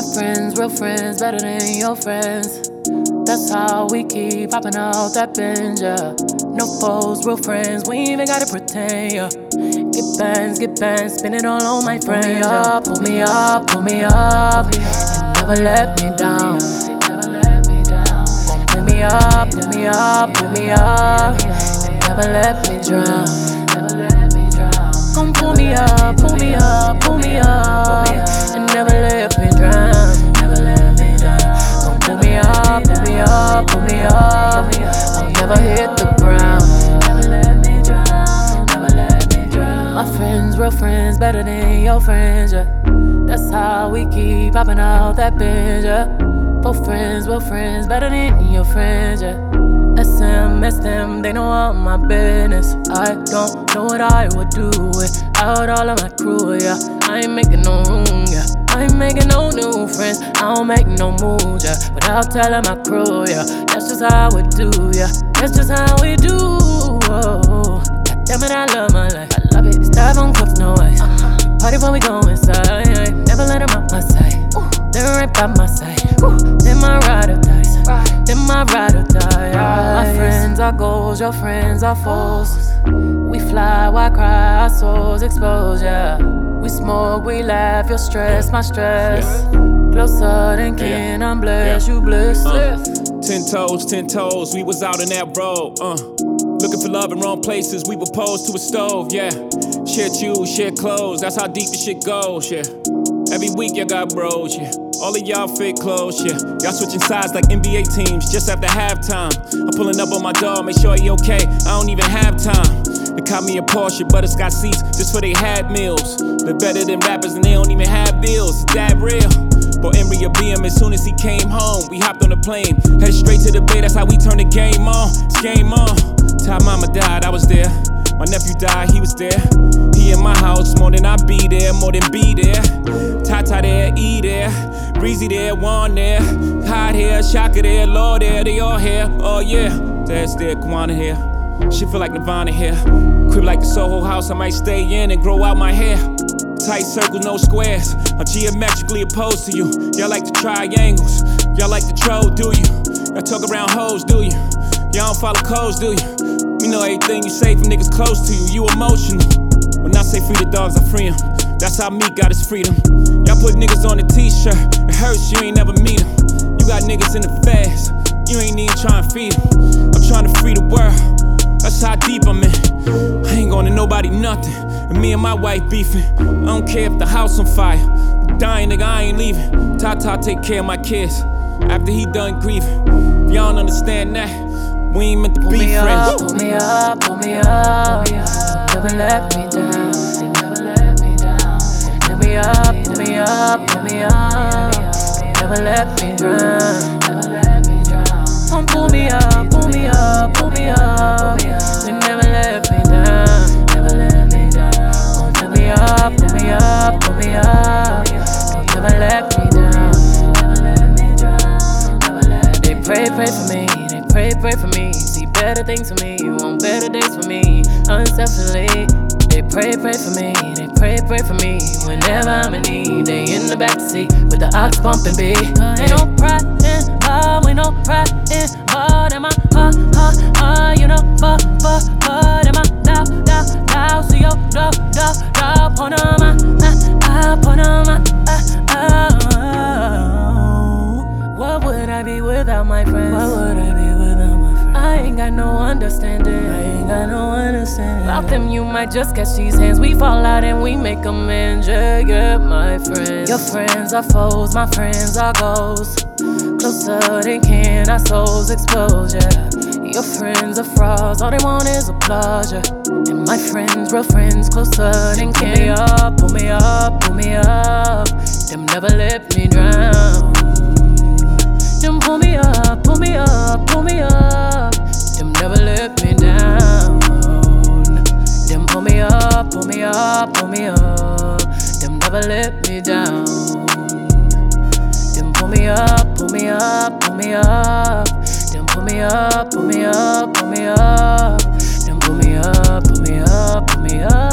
My friends, real friends, better than your friends. That's how we keep popping out that Benz, yeah. No foes, real friends, we ain't even gotta pretend, yeah. Get bands, get bands, spin it all on my friends. Pull me up, pull me up, pull me up, and never let me down. Pull me up, pull me up, pull me up, and never let me drown. I'll never hit the ground. Never let me drown. Never let me drown. My friends, real friends, better than your friends, yeah. That's how we keep popping out that Benz, yeah. Both friends, real friends, better than your friends, yeah. SM, them, they know all my business. I don't know what I would do without all of my crew, yeah. I ain't making no room, yeah. Friends. I don't make no moves, yeah. but I'll telling my crew, yeah. That's just how we do, yeah. That's just how we do. Oh, damn it, I love my life. I love it. Dive on cuffs, no ice. Party when we go inside. Never let them out my sight. They're right by my side. Then my ride or dies. Then my ride or die. My friends are goals, your friends are foes. We fly, why cry? Our souls exposed, yeah. We smoke, we laugh, your stress, my stress. Closer than kin, I'm blessed, you blessed. Ten toes, ten toes, we was out in that road, uh. Looking for love in wrong places, we were posed to a stove, yeah. Share shoes, share clothes, that's how deep the shit goes, yeah. Every week y'all got bros, yeah. All of y'all fit clothes, yeah. Y'all switching sides like NBA teams just after halftime. I'm pulling up on my dog, make sure he okay. I don't even have time. They caught me a Porsche, but it's got seats just for they had meals. They're better than rappers and they don't even have bills. Is that real? But Emery be him as soon as he came home. We hopped on the plane, head straight to the bay. That's how we turn the game on. It's game on. Time mama died, I was there. My nephew died, he was there. He in my house more than I be there, more than be there. Tata there, E there. Breezy there, Juan there. Hot here, Shaka there, Lord there, they all here. Oh yeah, Dad's there, Kwana here. Shit feel like Nirvana here. Crib like the Soho house, I might stay in and grow out my hair. Tight circles, no squares. I'm geometrically opposed to you. Y'all like the triangles. Y'all like the troll, do you? Y'all talk around hoes, do you? Y'all don't follow codes, do you? We know everything you say from niggas close to you. You emotional. When I say free the dogs, I free 'em. That's how me got his freedom. Y'all put niggas on a t-shirt. It hurts, you ain't never meet 'em. You got niggas in the fast. You ain't even trying to feed 'em. I'm trying to free the world. That's how deep I'm in. I ain't to nobody nothing. And me and my wife beefing. I don't care if the house on fire. Dying nigga, I ain't leaving. Tata take care of my kids. After he done grieving. If y'all don't understand that, we ain't meant to Pull be me up, friends. pull me up, pull me up. Never let me down. Never let me down. Pull me up, pull me up, pull me up. Never let me drown. They pray, pray for me. They pray, pray for me. Whenever I'm in need, they in the backseat with the ox bumping beat. Ain't no pride in heart, ain't no pride in heart. Am I, uh, uh, uh, you know, fuck, fuck, fuck. Am I loud, loud, loud? See your dog. Put 'em on, uh, uh, put 'em on, uh, uh. What would I be without my friends? What would I be ain't got no understanding. I ain't got no understanding. Without them, you might just catch these hands. We fall out and we make amends. Yeah, yeah, my friends. Your friends are foes, my friends are goals. Closer than kin, our souls exposed, yeah. Your friends are frauds, all they want is applause, yeah. And my friends, real friends, closer than kin. Pull me up, pull me up, pull me up. Them never let me drown. up, pull me up, pull me up. Then pull me up, pull me up, pull me up. Then pull me up, pull me up, pull me up.